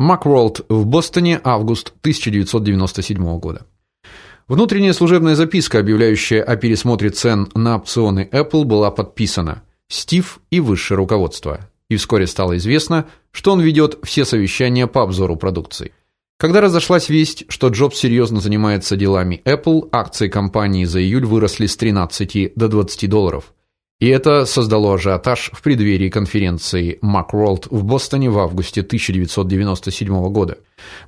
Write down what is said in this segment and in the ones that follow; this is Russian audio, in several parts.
Macworld в Бостоне, август 1997 года. Внутренняя служебная записка, объявляющая о пересмотре цен на опционы Apple, была подписана Стив и высшее руководство. И вскоре стало известно, что он ведет все совещания по обзору продукции. Когда разошлась весть, что Джобс серьезно занимается делами Apple, акции компании за июль выросли с 13 до 20 долларов. И это создало ажиотаж в преддверии конференции Macworld в Бостоне в августе 1997 года.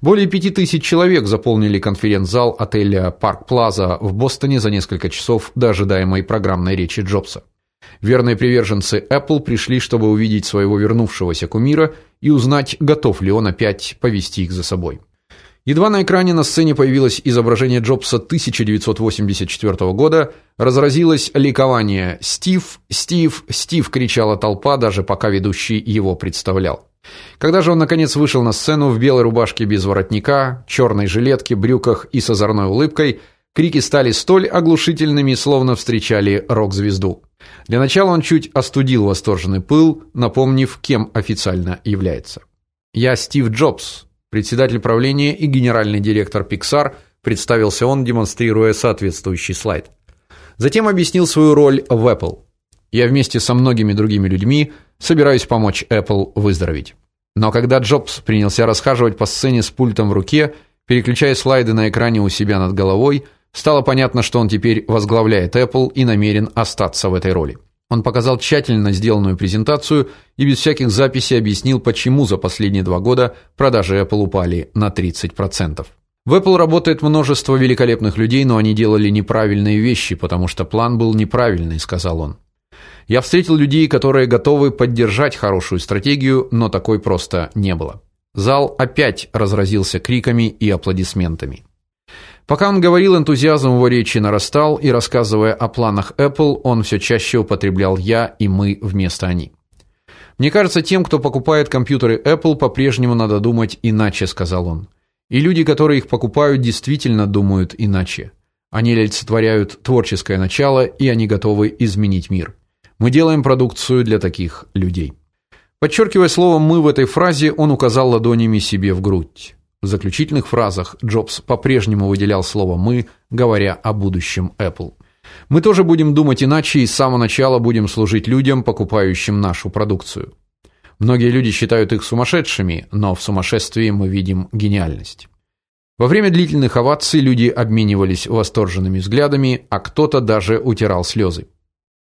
Более 5000 человек заполнили конференц-зал отеля Park Plaza в Бостоне за несколько часов до ожидаемой программной речи Джобса. Верные приверженцы Apple пришли, чтобы увидеть своего вернувшегося кумира и узнать, готов ли он опять повести их за собой. Едва на экране на сцене появилось изображение Джобса 1984 года, разразилось ликование. "Стив, Стив, Стив!" кричала толпа, даже пока ведущий его представлял. Когда же он наконец вышел на сцену в белой рубашке без воротника, черной жилетке, брюках и с озорной улыбкой, крики стали столь оглушительными, словно встречали рок-звезду. Для начала он чуть остудил восторженный пыл, напомнив, кем официально является. "Я Стив Джобс", председатель правления и генеральный директор Pixar, представился он, демонстрируя соответствующий слайд. Затем объяснил свою роль в Apple. Я вместе со многими другими людьми собираюсь помочь Apple выздороветь. Но когда Джобс принялся расхаживать по сцене с пультом в руке, переключая слайды на экране у себя над головой, стало понятно, что он теперь возглавляет Apple и намерен остаться в этой роли. Он показал тщательно сделанную презентацию и без всяких записей объяснил, почему за последние два года продажи Apple упали на 30%. В Apple работает множество великолепных людей, но они делали неправильные вещи, потому что план был неправильный, сказал он. Я встретил людей, которые готовы поддержать хорошую стратегию, но такой просто не было. Зал опять разразился криками и аплодисментами. Пока он говорил, энтузиазм его речи нарастал, и рассказывая о планах Apple, он все чаще употреблял я и мы вместо они. Мне кажется, тем, кто покупает компьютеры Apple, по-прежнему надо думать иначе, сказал он. И люди, которые их покупают, действительно думают иначе. Они олицетворяют творческое начало, и они готовы изменить мир. Мы делаем продукцию для таких людей. Подчеркивая слово мы в этой фразе, он указал ладонями себе в грудь. В заключительных фразах Джобс по-прежнему выделял слово мы, говоря о будущем Apple. Мы тоже будем думать иначе и с самого начала будем служить людям, покупающим нашу продукцию. Многие люди считают их сумасшедшими, но в сумасшествии мы видим гениальность. Во время длительных оваций люди обменивались восторженными взглядами, а кто-то даже утирал слезы.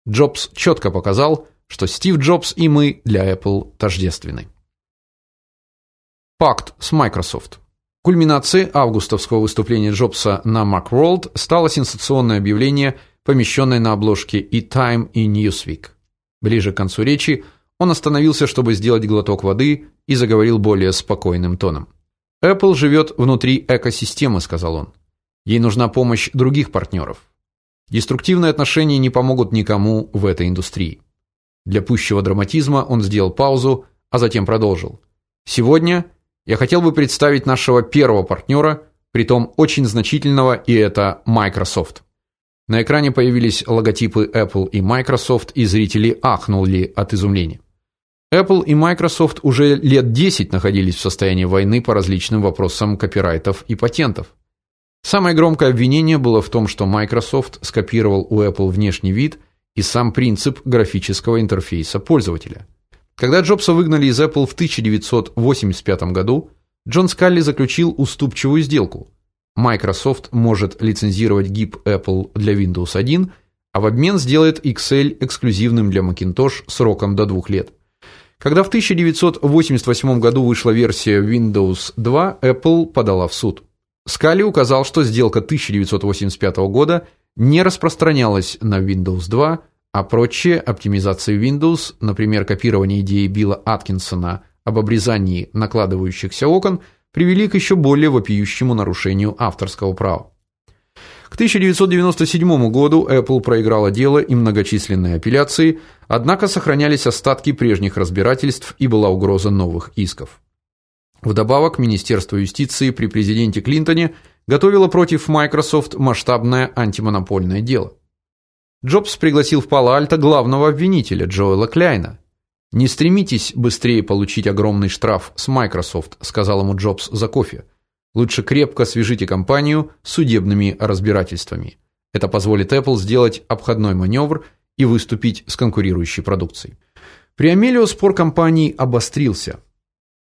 Джобс четко показал, что Стив Джобс и мы для Apple тождественны. Пакт с Microsoft Кульминацией августовского выступления Джобса на Macworld стало сенсационное объявление, помещенное на обложке и Time и Newsweek. Ближе к концу речи он остановился, чтобы сделать глоток воды и заговорил более спокойным тоном. Apple живет внутри экосистемы, сказал он. Ей нужна помощь других партнеров. Деструктивные отношения не помогут никому в этой индустрии. Для пущего драматизма он сделал паузу, а затем продолжил. Сегодня я хотел бы представить нашего первого партнера, притом очень значительного, и это Microsoft. На экране появились логотипы Apple и Microsoft, и зрители ахнули от изумления. Apple и Microsoft уже лет 10 находились в состоянии войны по различным вопросам копирайтов и патентов. Самое громкое обвинение было в том, что Microsoft скопировал у Apple внешний вид и сам принцип графического интерфейса пользователя. Когда Джобса выгнали из Apple в 1985 году, Джон Скалли заключил уступчивую сделку. Microsoft может лицензировать гиб Apple для Windows 1, а в обмен сделает Excel эксклюзивным для Macintosh сроком до двух лет. Когда в 1988 году вышла версия Windows 2, Apple подала в суд. Скалли указал, что сделка 1985 года не распространялась на Windows 2, а прочие оптимизации Windows, например, копирование идеи Билла Аткинсона об обрезании накладывающихся окон, привели к еще более вопиющему нарушению авторского права. К 1997 году Apple проиграла дело и многочисленные апелляции, однако сохранялись остатки прежних разбирательств и была угроза новых исков. Вдобавок, Министерство юстиции при президенте Клинтоне готовило против Microsoft масштабное антимонопольное дело. Джобс пригласил в Пало-Альто главного обвинителя Джоэла Кляйна. Не стремитесь быстрее получить огромный штраф с Microsoft, сказал ему Джобс за кофе. Лучше крепко свяжите компанию с судебными разбирательствами. Это позволит Apple сделать обходной маневр и выступить с конкурирующей продукцией. При Амелио спор компаний обострился.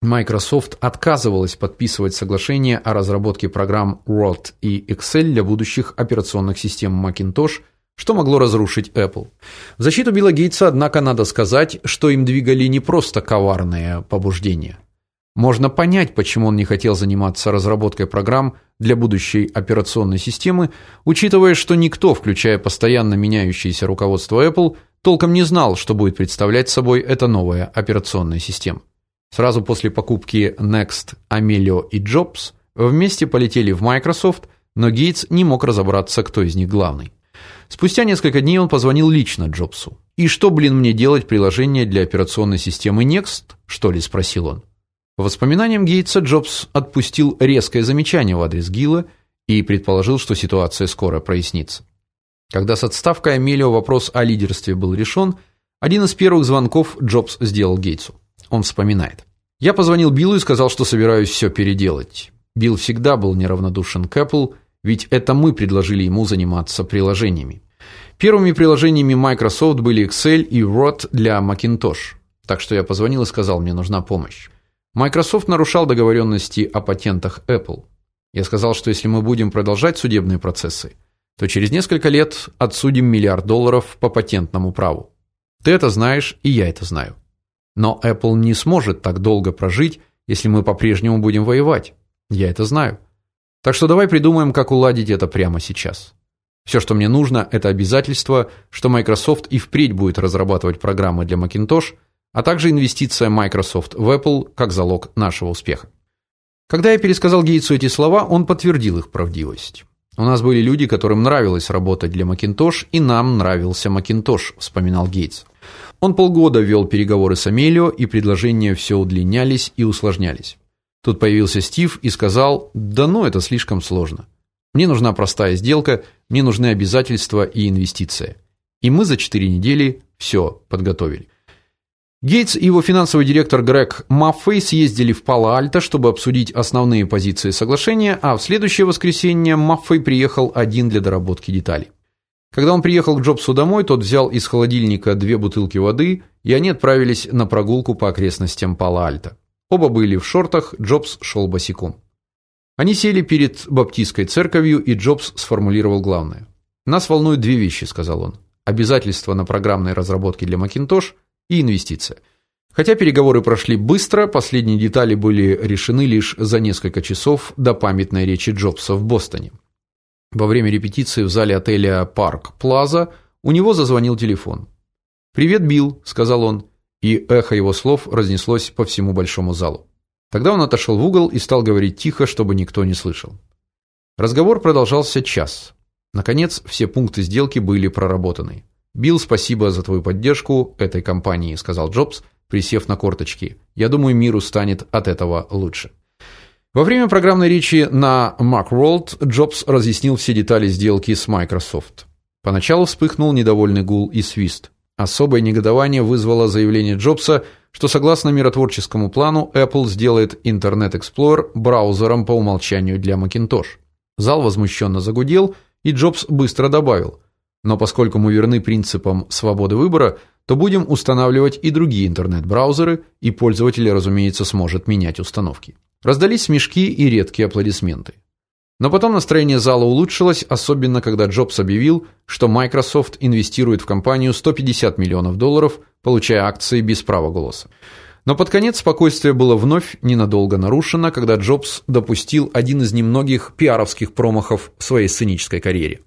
Microsoft отказывалась подписывать соглашение о разработке программ Word и Excel для будущих операционных систем Macintosh – что могло разрушить Apple. В защиту Билла Гейтса, однако, надо сказать, что им двигали не просто коварные побуждения. Можно понять, почему он не хотел заниматься разработкой программ для будущей операционной системы, учитывая, что никто, включая постоянно меняющееся руководство Apple, толком не знал, что будет представлять собой эта новая операционная система. Сразу после покупки Next, Amelio и Jobs вместе полетели в Microsoft, но Гейтс не мог разобраться, кто из них главный. Спустя несколько дней он позвонил лично Джобсу. "И что, блин, мне делать приложение для операционной системы Next?" что ли спросил он. По воспоминаниям Гейтса, Джобс отпустил резкое замечание в адрес Гилла и предположил, что ситуация скоро прояснится. Когда с отставкой Амелио вопрос о лидерстве был решен, один из первых звонков Джобс сделал Гейтсу. Он вспоминает: "Я позвонил Биллу и сказал, что собираюсь все переделать. Билл всегда был неравнодушен к Apple ведь это мы предложили ему заниматься приложениями. Первыми приложениями Microsoft были Excel и Word для Macintosh. Так что я позвонил и сказал, мне нужна помощь. Microsoft нарушал договоренности о патентах Apple. Я сказал, что если мы будем продолжать судебные процессы, то через несколько лет отсудим миллиард долларов по патентному праву. Ты это знаешь, и я это знаю. Но Apple не сможет так долго прожить, если мы по-прежнему будем воевать. Я это знаю. Так что давай придумаем, как уладить это прямо сейчас. Все, что мне нужно это обязательство, что Microsoft и впредь будет разрабатывать программы для Macintosh, а также инвестиция Microsoft в Apple как залог нашего успеха. Когда я пересказал Гейтсу эти слова, он подтвердил их правдивость. У нас были люди, которым нравилось работать для Macintosh, и нам нравился Macintosh, вспоминал Гейтс. Он полгода вел переговоры с Амелио, и предложения все удлинялись и усложнялись. Тут появился Стив и сказал: "Да ну, это слишком сложно. Мне нужна простая сделка, мне нужны обязательства и инвестиция". И мы за четыре недели все подготовили. Гейтс и его финансовый директор Грег Маффей съездили в Пало-Альто, чтобы обсудить основные позиции соглашения, а в следующее воскресенье Маффей приехал один для доработки деталей. Когда он приехал к Джобсу домой, тот взял из холодильника две бутылки воды, и они отправились на прогулку по окрестностям Пало-Альто. Оба были в шортах, Джобс шел босиком. Они сели перед баптистской церковью, и Джобс сформулировал главное. Нас волнуют две вещи, сказал он: обязательства на программной разработке для Macintosh и инвестиция. Хотя переговоры прошли быстро, последние детали были решены лишь за несколько часов до памятной речи Джобса в Бостоне. Во время репетиции в зале отеля Парк Плаза у него зазвонил телефон. "Привет, Билл", сказал он и эхо его слов разнеслось по всему большому залу. Тогда он отошел в угол и стал говорить тихо, чтобы никто не слышал. Разговор продолжался час. Наконец, все пункты сделки были проработаны. "Билл, спасибо за твою поддержку этой компании", сказал Джобс, присев на корточки. "Я думаю, миру станет от этого лучше". Во время программной речи на Macworld Джобс разъяснил все детали сделки с Microsoft. Поначалу вспыхнул недовольный гул и свист. Особое негодование вызвало заявление Джобса, что согласно миротворческому плану Apple сделает Internet Explorer браузером по умолчанию для Macintosh. Зал возмущенно загудел, и Джобс быстро добавил: "Но поскольку мы верны принципам свободы выбора, то будем устанавливать и другие интернет-браузеры, и пользователь, разумеется, сможет менять установки". Раздались смешки и редкие аплодисменты. Но потом настроение зала улучшилось, особенно когда Джобс объявил, что Microsoft инвестирует в компанию 150 миллионов долларов, получая акции без права голоса. Но под конец спокойствие было вновь ненадолго нарушено, когда Джобс допустил один из немногих пиаровских промахов в своей сценической карьере.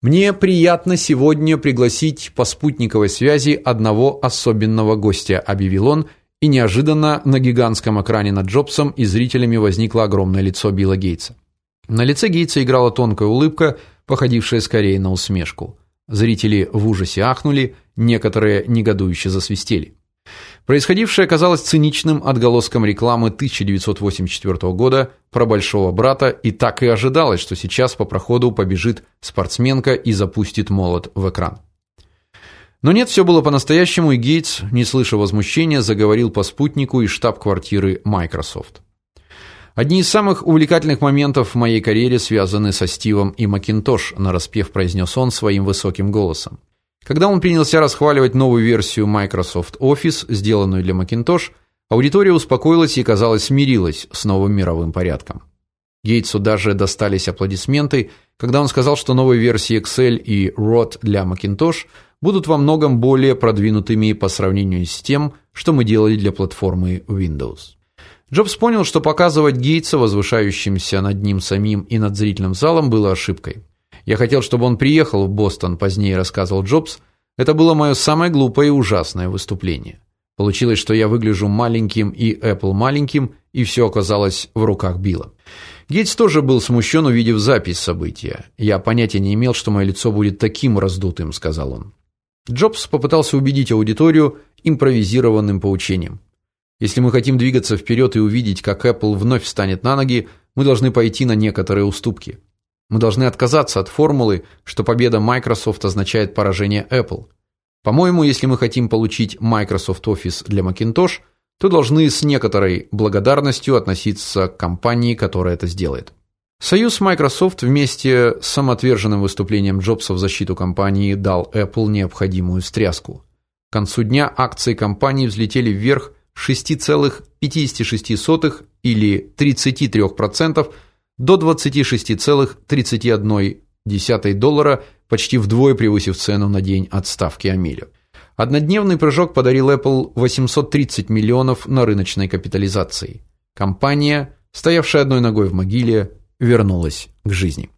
Мне приятно сегодня пригласить по спутниковой связи одного особенного гостя, объявил он, и неожиданно на гигантском экране над Джобсом и зрителями возникло огромное лицо Билла Гейтса. На лице Гейтса играла тонкая улыбка, походившая скорее на усмешку. Зрители в ужасе ахнули, некоторые негодующе засвистели. Происходившее казалось циничным отголоском рекламы 1984 года про большого брата, и так и ожидалось, что сейчас по проходу побежит спортсменка и запустит молот в экран. Но нет, все было по-настоящему, и Гейтс, не слыша возмущения, заговорил по спутнику из штаб-квартиры Microsoft. Одни из самых увлекательных моментов в моей карьере связаны со Стивом и Макинтош, нараспев произнес он своим высоким голосом. Когда он принялся расхваливать новую версию Microsoft Office, сделанную для Macintosh, аудитория успокоилась и, казалось, смирилась с новым мировым порядком. Гейтсу даже достались аплодисменты, когда он сказал, что новые версии Excel и Word для Macintosh будут во многом более продвинутыми по сравнению с тем, что мы делали для платформы Windows. Джобс понял, что показывать Гейтса возвышающимся над ним самим и над зрительным залом было ошибкой. Я хотел, чтобы он приехал в Бостон, позднее рассказывал Джобс. Это было мое самое глупое и ужасное выступление. Получилось, что я выгляжу маленьким и Apple маленьким, и все оказалось в руках Билла. Гейтс тоже был смущен, увидев запись события. Я понятия не имел, что мое лицо будет таким раздутым, сказал он. Джобс попытался убедить аудиторию импровизированным поучением. Если мы хотим двигаться вперед и увидеть, как Apple вновь встанет на ноги, мы должны пойти на некоторые уступки. Мы должны отказаться от формулы, что победа Microsoft означает поражение Apple. По-моему, если мы хотим получить Microsoft Office для Macintosh, то должны с некоторой благодарностью относиться к компании, которая это сделает. Союз Microsoft вместе с самоотверженным выступлением Джобса в защиту компании дал Apple необходимую встряску. К концу дня акции компании взлетели вверх 6,56 или 33% до 26,31 доллара, почти вдвое превысив цену на день отставки Амелю. Однодневный прыжок подарил Apple 830 миллионов на рыночной капитализации. Компания, стоявшая одной ногой в могиле, вернулась к жизни.